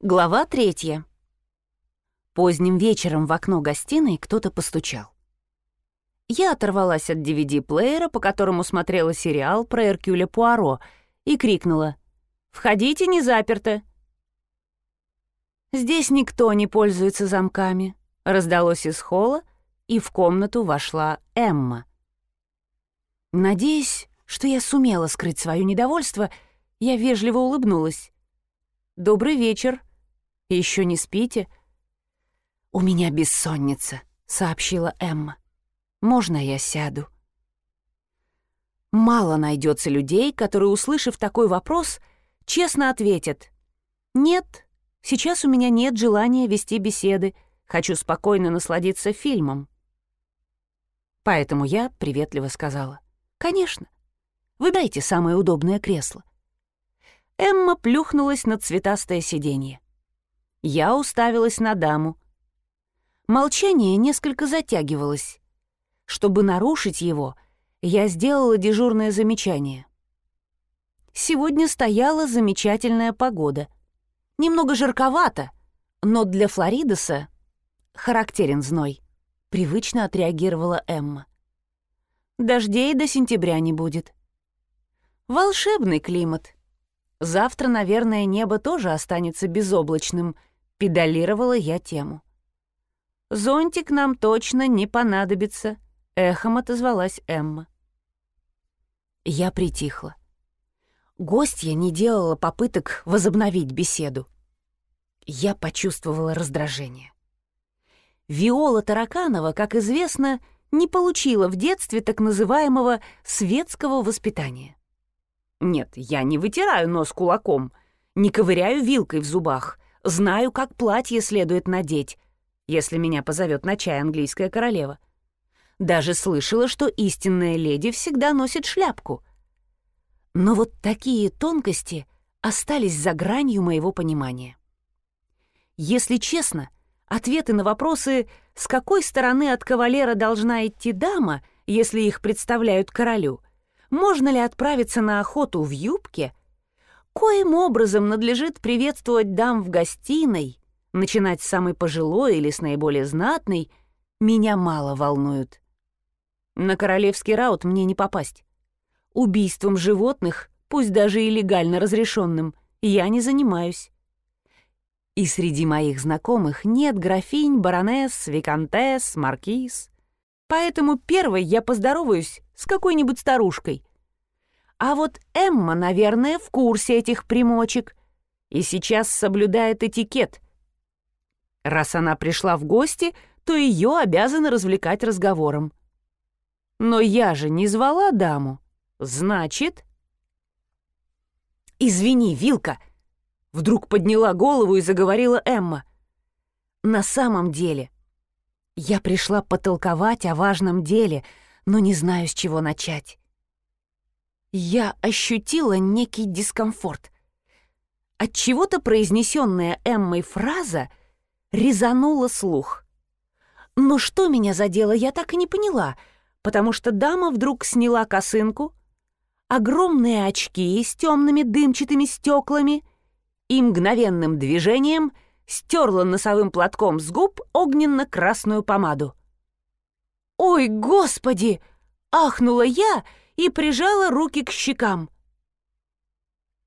Глава третья. Поздним вечером в окно гостиной кто-то постучал. Я оторвалась от DVD-плеера, по которому смотрела сериал про Эркюля Пуаро, и крикнула «Входите, не заперто!» «Здесь никто не пользуется замками», — раздалось из холла, и в комнату вошла Эмма. Надеясь, что я сумела скрыть свое недовольство, я вежливо улыбнулась. «Добрый вечер», еще не спите?» «У меня бессонница», — сообщила Эмма. «Можно я сяду?» Мало найдется людей, которые, услышав такой вопрос, честно ответят. «Нет, сейчас у меня нет желания вести беседы, хочу спокойно насладиться фильмом». Поэтому я приветливо сказала. «Конечно. Выбирайте самое удобное кресло». Эмма плюхнулась на цветастое сиденье. Я уставилась на даму. Молчание несколько затягивалось. Чтобы нарушить его, я сделала дежурное замечание. Сегодня стояла замечательная погода. Немного жарковато, но для Флоридоса характерен зной. Привычно отреагировала Эмма. Дождей до сентября не будет. Волшебный климат. Завтра, наверное, небо тоже останется безоблачным — Педалировала я тему. «Зонтик нам точно не понадобится», — эхом отозвалась Эмма. Я притихла. Гостья не делала попыток возобновить беседу. Я почувствовала раздражение. Виола Тараканова, как известно, не получила в детстве так называемого светского воспитания. Нет, я не вытираю нос кулаком, не ковыряю вилкой в зубах, Знаю, как платье следует надеть, если меня позовет на чай английская королева. Даже слышала, что истинная леди всегда носит шляпку. Но вот такие тонкости остались за гранью моего понимания. Если честно, ответы на вопросы, с какой стороны от кавалера должна идти дама, если их представляют королю, можно ли отправиться на охоту в юбке, коим образом надлежит приветствовать дам в гостиной, начинать с самой пожилой или с наиболее знатной, меня мало волнуют. На королевский раут мне не попасть. Убийством животных, пусть даже и легально разрешенным, я не занимаюсь. И среди моих знакомых нет графинь, баронесс, виконтесс, маркиз. Поэтому первой я поздороваюсь с какой-нибудь старушкой, а вот Эмма, наверное, в курсе этих примочек и сейчас соблюдает этикет. Раз она пришла в гости, то ее обязаны развлекать разговором. Но я же не звала даму. Значит... «Извини, Вилка!» Вдруг подняла голову и заговорила Эмма. «На самом деле, я пришла потолковать о важном деле, но не знаю, с чего начать. Я ощутила некий дискомфорт. От чего-то произнесенная Эммой фраза резанула слух. Но что меня задело, я так и не поняла, потому что дама вдруг сняла косынку, огромные очки с темными дымчатыми стеклами и мгновенным движением стерла носовым платком с губ огненно-красную помаду. «Ой, господи!» — ахнула я — и прижала руки к щекам.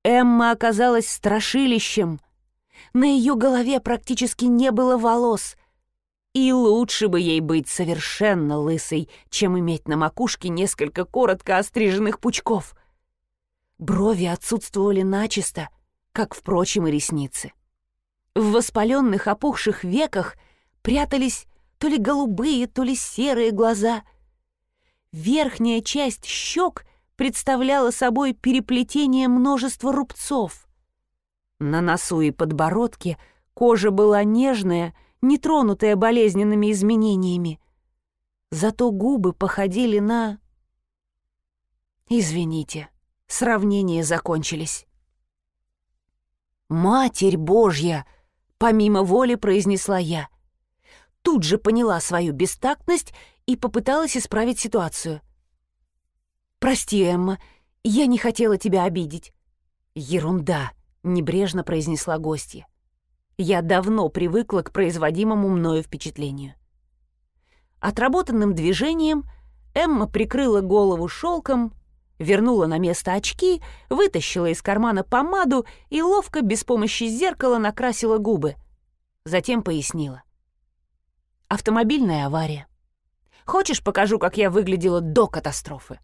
Эмма оказалась страшилищем. На ее голове практически не было волос. И лучше бы ей быть совершенно лысой, чем иметь на макушке несколько коротко остриженных пучков. Брови отсутствовали начисто, как, впрочем, и ресницы. В воспаленных опухших веках прятались то ли голубые, то ли серые глаза — Верхняя часть щек представляла собой переплетение множества рубцов. На носу и подбородке кожа была нежная, не тронутая болезненными изменениями. Зато губы походили на... Извините, сравнения закончились. «Матерь Божья!» — помимо воли произнесла я. Тут же поняла свою бестактность и попыталась исправить ситуацию. «Прости, Эмма, я не хотела тебя обидеть». «Ерунда», — небрежно произнесла гостья. Я давно привыкла к производимому мною впечатлению. Отработанным движением Эмма прикрыла голову шелком, вернула на место очки, вытащила из кармана помаду и ловко, без помощи зеркала, накрасила губы. Затем пояснила. «Автомобильная авария. Хочешь, покажу, как я выглядела до катастрофы?»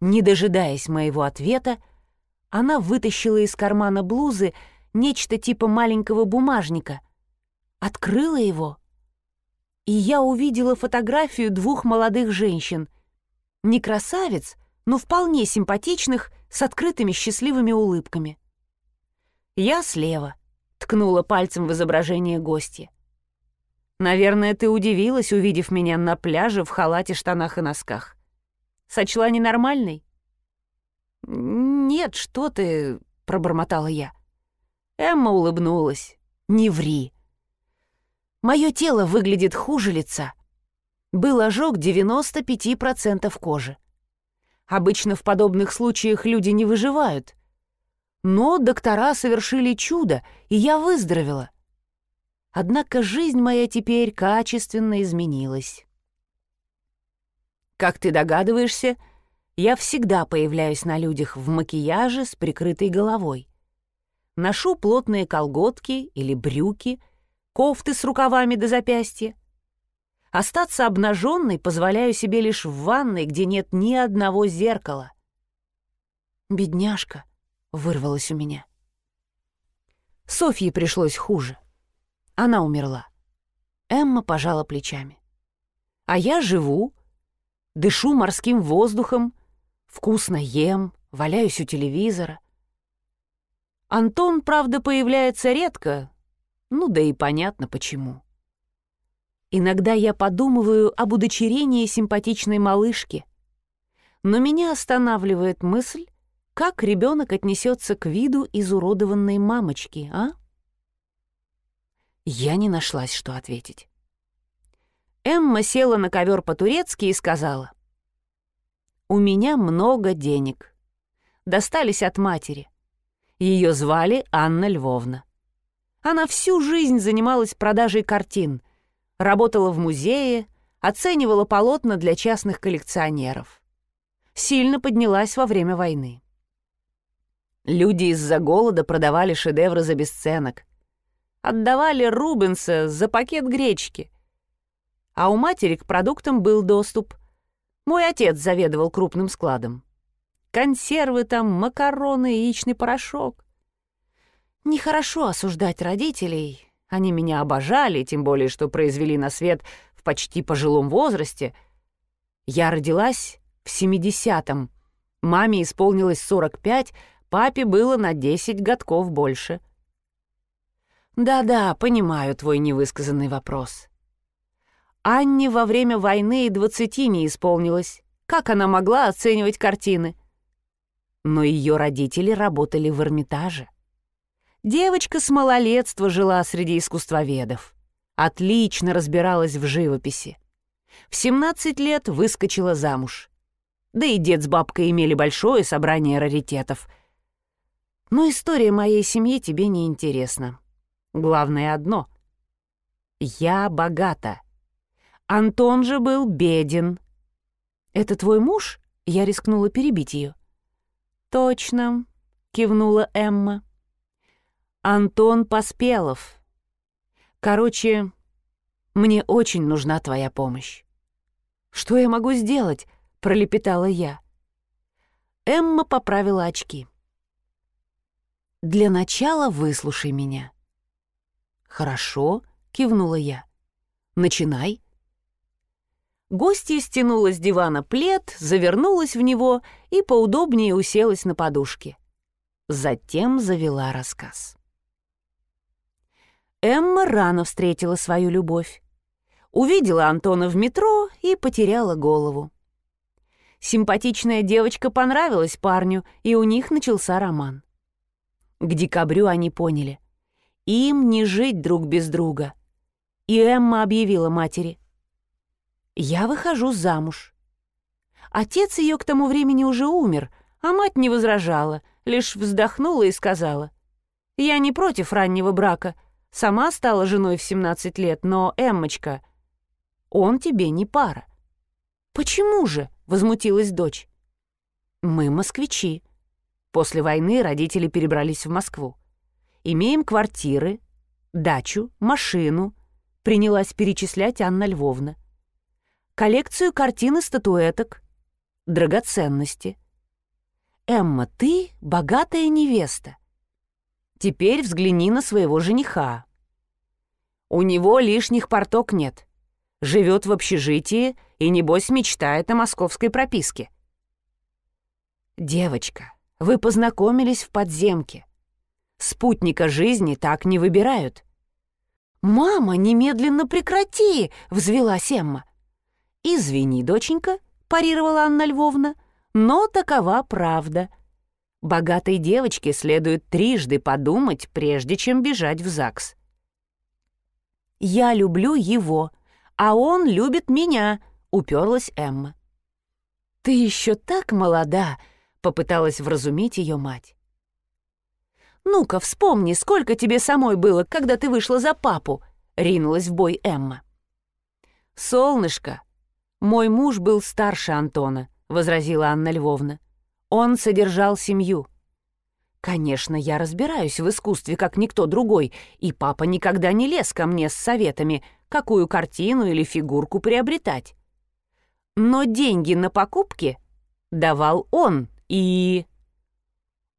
Не дожидаясь моего ответа, она вытащила из кармана блузы нечто типа маленького бумажника, открыла его, и я увидела фотографию двух молодых женщин. Не красавец, но вполне симпатичных, с открытыми счастливыми улыбками. Я слева, ткнула пальцем в изображение гостя. Наверное, ты удивилась, увидев меня на пляже в халате, штанах и носках. Сочла ненормальной? «Нет, что ты...» — пробормотала я. Эмма улыбнулась. «Не ври. Мое тело выглядит хуже лица. Был ожог 95% кожи. Обычно в подобных случаях люди не выживают. Но доктора совершили чудо, и я выздоровела. Однако жизнь моя теперь качественно изменилась. Как ты догадываешься, я всегда появляюсь на людях в макияже с прикрытой головой. Ношу плотные колготки или брюки, кофты с рукавами до запястья. Остаться обнаженной позволяю себе лишь в ванной, где нет ни одного зеркала. «Бедняжка», — вырвалась у меня. Софье пришлось хуже. Она умерла. Эмма пожала плечами. А я живу, дышу морским воздухом, вкусно ем, валяюсь у телевизора. Антон, правда, появляется редко, ну да и понятно почему. Иногда я подумываю об удочерении симпатичной малышки. Но меня останавливает мысль, как ребенок отнесется к виду изуродованной мамочки, а? Я не нашлась, что ответить. Эмма села на ковер по-турецки и сказала. «У меня много денег. Достались от матери. Ее звали Анна Львовна. Она всю жизнь занималась продажей картин — работала в музее, оценивала полотна для частных коллекционеров. Сильно поднялась во время войны. Люди из-за голода продавали шедевры за бесценок. Отдавали Рубенса за пакет гречки. А у матери к продуктам был доступ. Мой отец заведовал крупным складом. Консервы там, макароны, яичный порошок. Нехорошо осуждать родителей, они меня обожали, тем более, что произвели на свет в почти пожилом возрасте. Я родилась в 70-м. Маме исполнилось 45, папе было на 10 годков больше. Да-да, понимаю твой невысказанный вопрос. Анне во время войны и двадцати не исполнилось. Как она могла оценивать картины? Но ее родители работали в Эрмитаже. Девочка с малолетства жила среди искусствоведов. Отлично разбиралась в живописи. В 17 лет выскочила замуж. Да и дед с бабкой имели большое собрание раритетов. Но история моей семьи тебе не интересна. Главное одно. Я богата. Антон же был беден. «Это твой муж?» — я рискнула перебить ее. «Точно», — кивнула Эмма. Антон Поспелов. Короче, мне очень нужна твоя помощь. Что я могу сделать? пролепетала я. Эмма поправила очки. Для начала выслушай меня. Хорошо, кивнула я. Начинай. Гостья стянула с дивана плед, завернулась в него и поудобнее уселась на подушке. Затем завела рассказ. Эмма рано встретила свою любовь. Увидела Антона в метро и потеряла голову. Симпатичная девочка понравилась парню, и у них начался роман. К декабрю они поняли. Им не жить друг без друга. И Эмма объявила матери. «Я выхожу замуж». Отец ее к тому времени уже умер, а мать не возражала, лишь вздохнула и сказала. Я не против раннего брака. Сама стала женой в 17 лет, но, Эммочка, он тебе не пара. «Почему же?» — возмутилась дочь. «Мы москвичи. После войны родители перебрались в Москву. Имеем квартиры, дачу, машину», — принялась перечислять Анна Львовна. «Коллекцию картин и статуэток, драгоценности. Эмма, ты богатая невеста. Теперь взгляни на своего жениха. У него лишних порток нет. Живет в общежитии и, небось, мечтает о московской прописке. Девочка, вы познакомились в подземке. Спутника жизни так не выбирают. «Мама, немедленно прекрати!» — взвелась Эмма. «Извини, доченька», — парировала Анна Львовна, «но такова правда. Богатой девочке следует трижды подумать, прежде чем бежать в ЗАГС. «Я люблю его, а он любит меня», — уперлась Эмма. «Ты еще так молода», — попыталась вразумить ее мать. «Ну-ка, вспомни, сколько тебе самой было, когда ты вышла за папу», — ринулась в бой Эмма. «Солнышко, мой муж был старше Антона», — возразила Анна Львовна. Он содержал семью. Конечно, я разбираюсь в искусстве, как никто другой, и папа никогда не лез ко мне с советами, какую картину или фигурку приобретать. Но деньги на покупки давал он, и...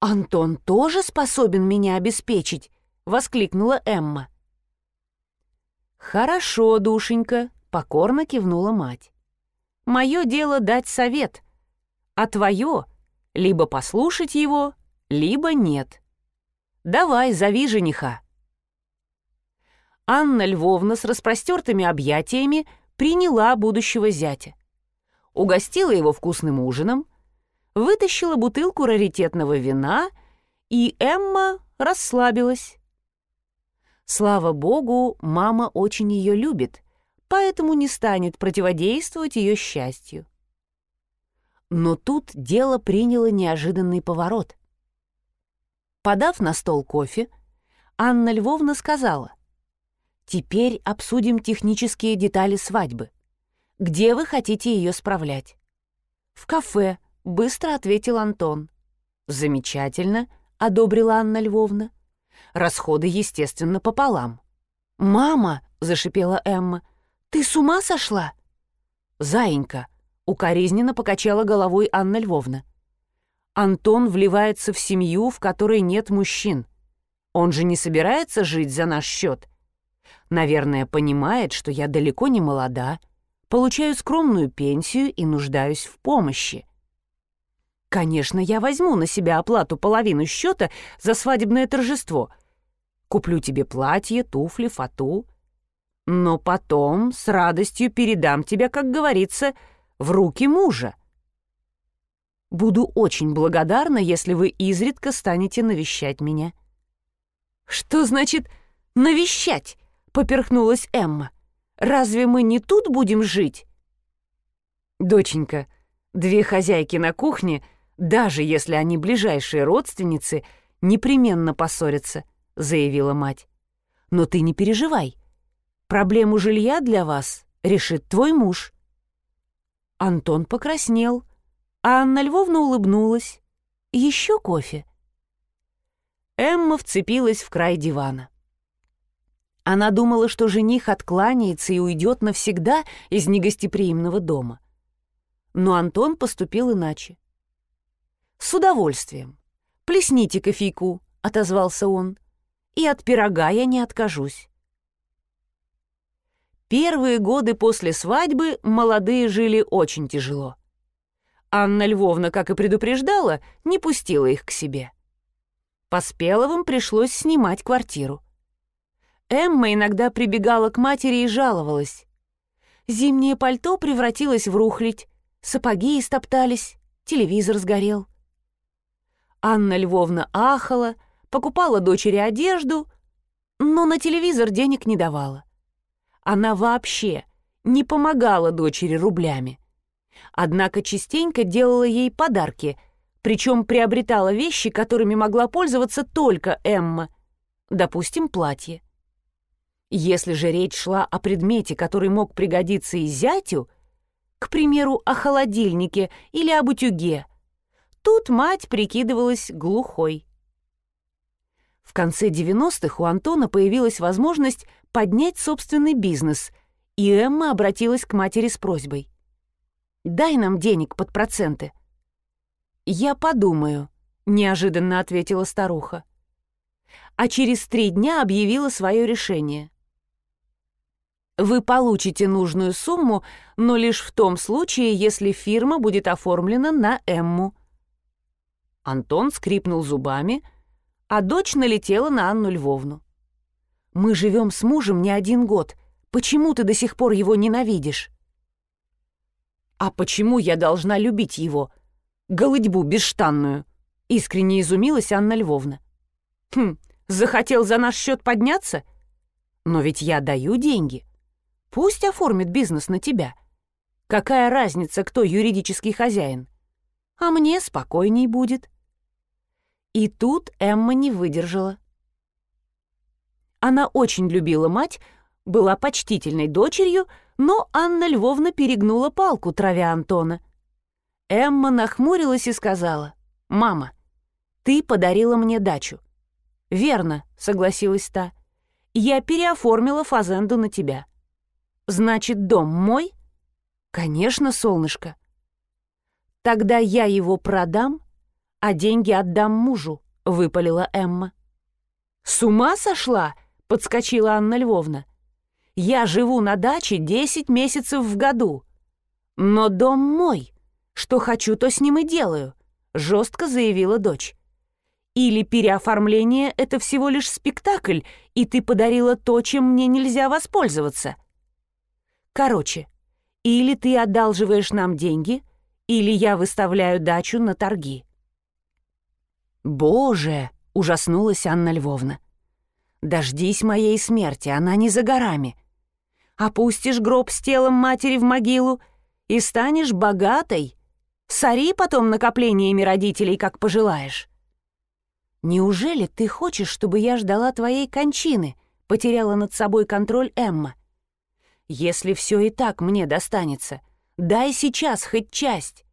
«Антон тоже способен меня обеспечить?» — воскликнула Эмма. «Хорошо, душенька», — покорно кивнула мать. «Мое дело дать совет, а твое либо послушать его, либо нет. Давай, зови жениха. Анна Львовна с распростертыми объятиями приняла будущего зятя. Угостила его вкусным ужином, вытащила бутылку раритетного вина, и Эмма расслабилась. Слава богу, мама очень ее любит, поэтому не станет противодействовать ее счастью. Но тут дело приняло неожиданный поворот. Подав на стол кофе, Анна Львовна сказала, «Теперь обсудим технические детали свадьбы. Где вы хотите ее справлять?» «В кафе», — быстро ответил Антон. «Замечательно», — одобрила Анна Львовна. «Расходы, естественно, пополам». «Мама», — зашипела Эмма, — «ты с ума сошла?» «Заинька», Укоризненно покачала головой Анна Львовна. Антон вливается в семью, в которой нет мужчин. Он же не собирается жить за наш счет. Наверное, понимает, что я далеко не молода, получаю скромную пенсию и нуждаюсь в помощи. Конечно, я возьму на себя оплату половину счета за свадебное торжество. Куплю тебе платье, туфли, фату. Но потом с радостью передам тебя, как говорится, в руки мужа. Буду очень благодарна, если вы изредка станете навещать меня». «Что значит «навещать»?» — поперхнулась Эмма. «Разве мы не тут будем жить?» «Доченька, две хозяйки на кухне, даже если они ближайшие родственницы, непременно поссорятся», — заявила мать. «Но ты не переживай. Проблему жилья для вас решит твой муж». Антон покраснел, а Анна Львовна улыбнулась. «Еще кофе?» Эмма вцепилась в край дивана. Она думала, что жених откланяется и уйдет навсегда из негостеприимного дома. Но Антон поступил иначе. «С удовольствием. Плесните кофейку», — отозвался он. «И от пирога я не откажусь». Первые годы после свадьбы молодые жили очень тяжело. Анна Львовна, как и предупреждала, не пустила их к себе. Поспеловым пришлось снимать квартиру. Эмма иногда прибегала к матери и жаловалась. Зимнее пальто превратилось в рухлядь, сапоги истоптались, телевизор сгорел. Анна Львовна ахала, покупала дочери одежду, но на телевизор денег не давала. Она вообще не помогала дочери рублями. Однако частенько делала ей подарки, причем приобретала вещи, которыми могла пользоваться только Эмма, допустим, платье. Если же речь шла о предмете, который мог пригодиться и зятю, к примеру, о холодильнике или об утюге, тут мать прикидывалась глухой. В конце 90-х у Антона появилась возможность поднять собственный бизнес, и Эмма обратилась к матери с просьбой. «Дай нам денег под проценты». «Я подумаю», — неожиданно ответила старуха. А через три дня объявила свое решение. Вы получите нужную сумму, но лишь в том случае, если фирма будет оформлена на Эмму. Антон скрипнул зубами, а дочь налетела на Анну Львовну. «Мы живем с мужем не один год. Почему ты до сих пор его ненавидишь?» «А почему я должна любить его? Голыдьбу бесштанную!» — искренне изумилась Анна Львовна. «Хм, захотел за наш счет подняться? Но ведь я даю деньги. Пусть оформит бизнес на тебя. Какая разница, кто юридический хозяин? А мне спокойней будет». И тут Эмма не выдержала. Она очень любила мать, была почтительной дочерью, но Анна Львовна перегнула палку, травя Антона. Эмма нахмурилась и сказала, «Мама, ты подарила мне дачу». «Верно», — согласилась та. «Я переоформила фазенду на тебя». «Значит, дом мой?» «Конечно, солнышко». «Тогда я его продам а деньги отдам мужу», — выпалила Эмма. «С ума сошла?» — подскочила Анна Львовна. «Я живу на даче десять месяцев в году. Но дом мой. Что хочу, то с ним и делаю», — жестко заявила дочь. «Или переоформление — это всего лишь спектакль, и ты подарила то, чем мне нельзя воспользоваться. Короче, или ты одалживаешь нам деньги, или я выставляю дачу на торги». «Боже!» — ужаснулась Анна Львовна. «Дождись моей смерти, она не за горами. Опустишь гроб с телом матери в могилу и станешь богатой. Сори потом накоплениями родителей, как пожелаешь». «Неужели ты хочешь, чтобы я ждала твоей кончины?» — потеряла над собой контроль Эмма. «Если все и так мне достанется, дай сейчас хоть часть».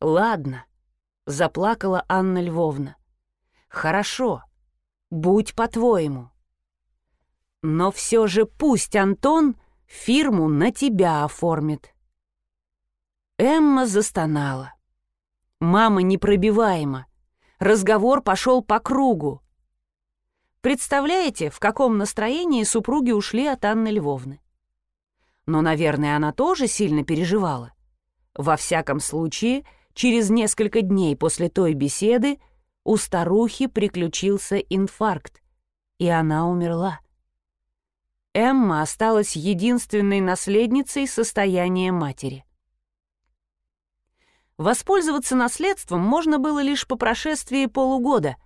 «Ладно», заплакала Анна Львовна. «Хорошо, будь по-твоему. Но все же пусть Антон фирму на тебя оформит». Эмма застонала. Мама непробиваема. Разговор пошел по кругу. Представляете, в каком настроении супруги ушли от Анны Львовны? Но, наверное, она тоже сильно переживала. Во всяком случае, Через несколько дней после той беседы у старухи приключился инфаркт, и она умерла. Эмма осталась единственной наследницей состояния матери. Воспользоваться наследством можно было лишь по прошествии полугода,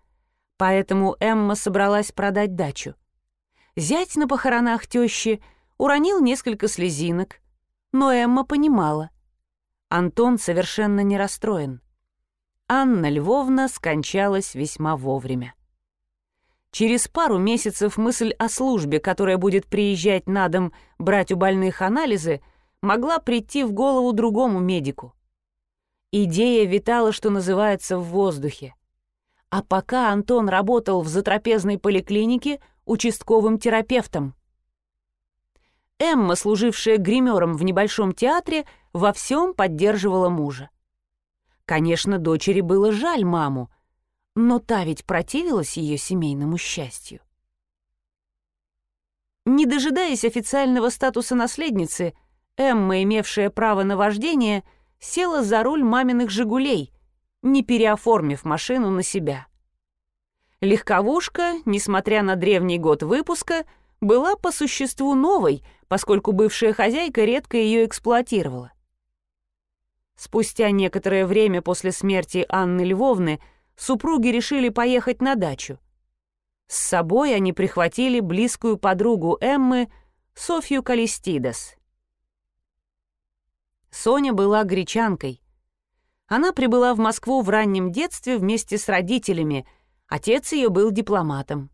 поэтому Эмма собралась продать дачу. Зять на похоронах тещи уронил несколько слезинок, но Эмма понимала — Антон совершенно не расстроен. Анна Львовна скончалась весьма вовремя. Через пару месяцев мысль о службе, которая будет приезжать на дом брать у больных анализы, могла прийти в голову другому медику. Идея витала, что называется, в воздухе. А пока Антон работал в затрапезной поликлинике участковым терапевтом. Эмма, служившая гримером в небольшом театре, во всем поддерживала мужа. Конечно, дочери было жаль маму, но та ведь противилась ее семейному счастью. Не дожидаясь официального статуса наследницы, Эмма, имевшая право на вождение, села за руль маминых «Жигулей», не переоформив машину на себя. Легковушка, несмотря на древний год выпуска, была по существу новой, поскольку бывшая хозяйка редко ее эксплуатировала. Спустя некоторое время после смерти Анны Львовны супруги решили поехать на дачу. С собой они прихватили близкую подругу Эммы, Софью Калистидас. Соня была гречанкой. Она прибыла в Москву в раннем детстве вместе с родителями, отец ее был дипломатом.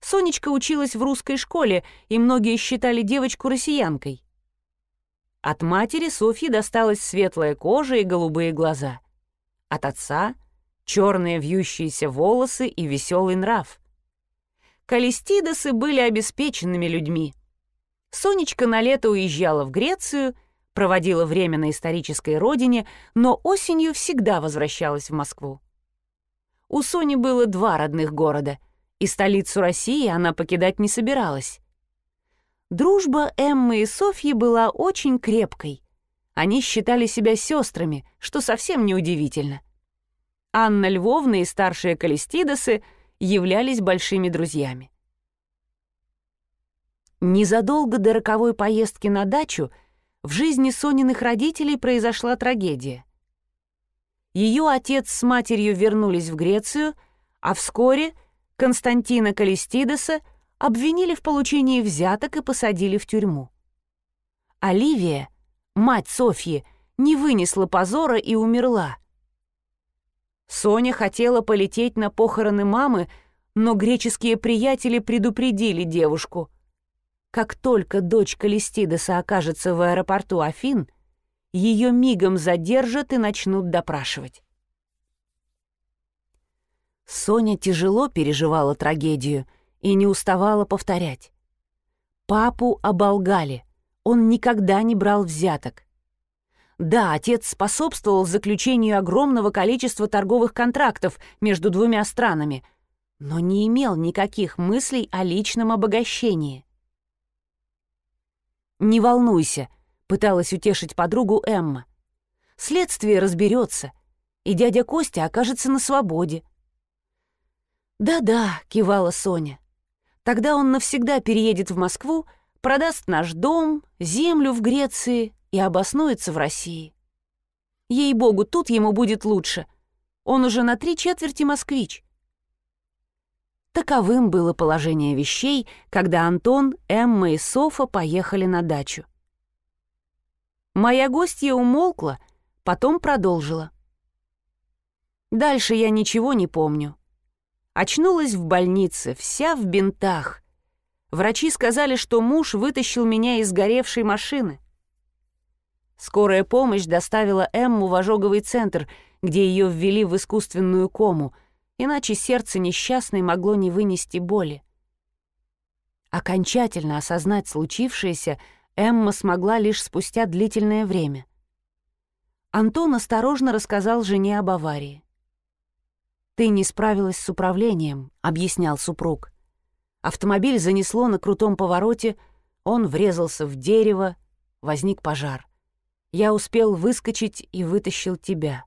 Сонечка училась в русской школе, и многие считали девочку россиянкой. От матери Софьи досталась светлая кожа и голубые глаза. От отца — черные вьющиеся волосы и веселый нрав. Калистидосы были обеспеченными людьми. Сонечка на лето уезжала в Грецию, проводила время на исторической родине, но осенью всегда возвращалась в Москву. У Сони было два родных города, и столицу России она покидать не собиралась. Дружба Эммы и Софьи была очень крепкой. Они считали себя сестрами, что совсем неудивительно. Анна Львовна и старшие Калистидосы являлись большими друзьями. Незадолго до роковой поездки на дачу в жизни Сониных родителей произошла трагедия. Ее отец с матерью вернулись в Грецию, а вскоре Константина Калистидеса обвинили в получении взяток и посадили в тюрьму. Оливия, мать Софьи, не вынесла позора и умерла. Соня хотела полететь на похороны мамы, но греческие приятели предупредили девушку. Как только дочь Калистидеса окажется в аэропорту Афин, ее мигом задержат и начнут допрашивать. Соня тяжело переживала трагедию и не уставала повторять. Папу оболгали, он никогда не брал взяток. Да, отец способствовал заключению огромного количества торговых контрактов между двумя странами, но не имел никаких мыслей о личном обогащении. «Не волнуйся», — пыталась утешить подругу Эмма. «Следствие разберется, и дядя Костя окажется на свободе». «Да-да», — кивала Соня. Тогда он навсегда переедет в Москву, продаст наш дом, землю в Греции и обоснуется в России. Ей-богу, тут ему будет лучше. Он уже на три четверти москвич. Таковым было положение вещей, когда Антон, Эмма и Софа поехали на дачу. Моя гостья умолкла, потом продолжила. Дальше я ничего не помню. Очнулась в больнице, вся в бинтах. Врачи сказали, что муж вытащил меня из горевшей машины. Скорая помощь доставила Эмму в ожоговый центр, где ее ввели в искусственную кому, иначе сердце несчастной могло не вынести боли. Окончательно осознать случившееся Эмма смогла лишь спустя длительное время. Антон осторожно рассказал жене об аварии. «Ты не справилась с управлением», — объяснял супруг. Автомобиль занесло на крутом повороте, он врезался в дерево, возник пожар. Я успел выскочить и вытащил тебя.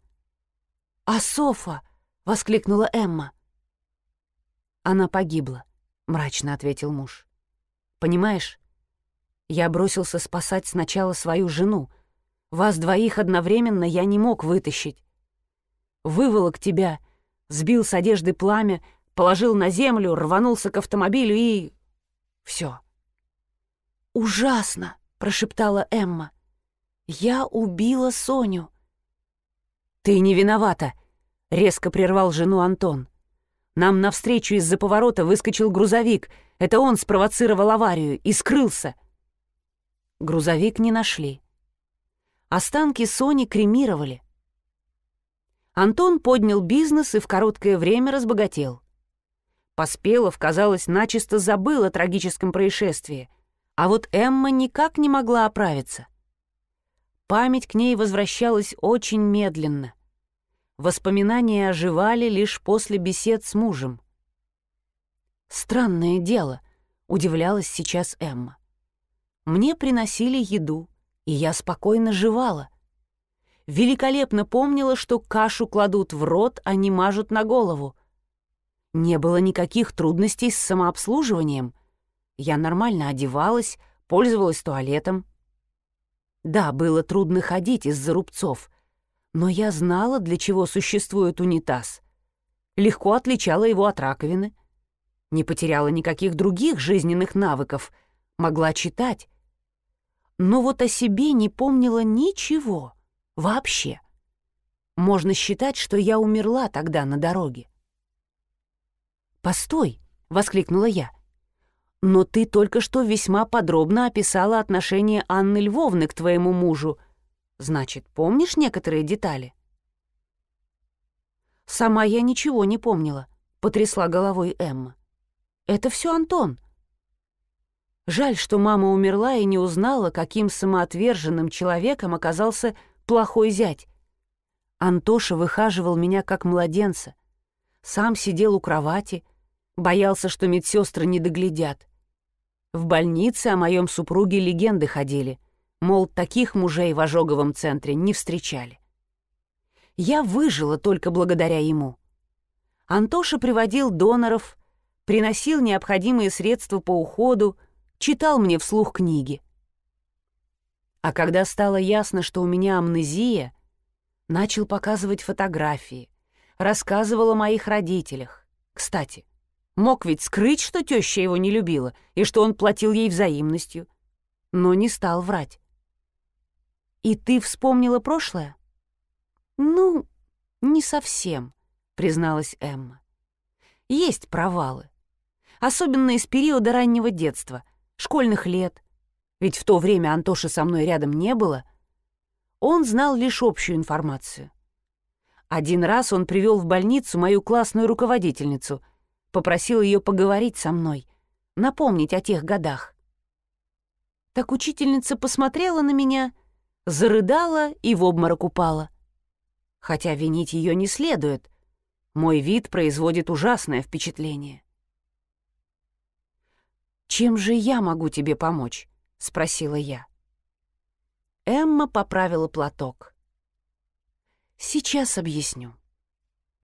«А Софа!» — воскликнула Эмма. «Она погибла», — мрачно ответил муж. «Понимаешь, я бросился спасать сначала свою жену. Вас двоих одновременно я не мог вытащить. Выволок тебя — сбил с одежды пламя, положил на землю, рванулся к автомобилю и... все. «Ужасно!» — прошептала Эмма. «Я убила Соню». «Ты не виновата!» — резко прервал жену Антон. «Нам навстречу из-за поворота выскочил грузовик. Это он спровоцировал аварию и скрылся». Грузовик не нашли. Останки Сони кремировали. Антон поднял бизнес и в короткое время разбогател. Поспелов, казалось, начисто забыл о трагическом происшествии, а вот Эмма никак не могла оправиться. Память к ней возвращалась очень медленно. Воспоминания оживали лишь после бесед с мужем. «Странное дело», — удивлялась сейчас Эмма. «Мне приносили еду, и я спокойно жевала великолепно помнила, что кашу кладут в рот, а не мажут на голову. Не было никаких трудностей с самообслуживанием. Я нормально одевалась, пользовалась туалетом. Да, было трудно ходить из-за рубцов, но я знала, для чего существует унитаз. Легко отличала его от раковины. Не потеряла никаких других жизненных навыков, могла читать. Но вот о себе не помнила ничего — Вообще. Можно считать, что я умерла тогда на дороге. «Постой!» — воскликнула я. Но ты только что весьма подробно описала отношение Анны Львовны к твоему мужу. Значит, помнишь некоторые детали? Сама я ничего не помнила, потрясла головой Эмма. Это все Антон. Жаль, что мама умерла и не узнала, каким самоотверженным человеком оказался плохой зять. Антоша выхаживал меня как младенца. Сам сидел у кровати, боялся, что медсестры не доглядят. В больнице о моем супруге легенды ходили, мол, таких мужей в ожоговом центре не встречали. Я выжила только благодаря ему. Антоша приводил доноров, приносил необходимые средства по уходу, читал мне вслух книги. А когда стало ясно, что у меня амнезия, начал показывать фотографии, рассказывал о моих родителях. Кстати, мог ведь скрыть, что теща его не любила и что он платил ей взаимностью, но не стал врать. «И ты вспомнила прошлое?» «Ну, не совсем», — призналась Эмма. «Есть провалы. Особенно из периода раннего детства, школьных лет, ведь в то время Антоши со мной рядом не было, он знал лишь общую информацию. Один раз он привел в больницу мою классную руководительницу, попросил ее поговорить со мной, напомнить о тех годах. Так учительница посмотрела на меня, зарыдала и в обморок упала. Хотя винить ее не следует. Мой вид производит ужасное впечатление. «Чем же я могу тебе помочь?» — спросила я. Эмма поправила платок. «Сейчас объясню.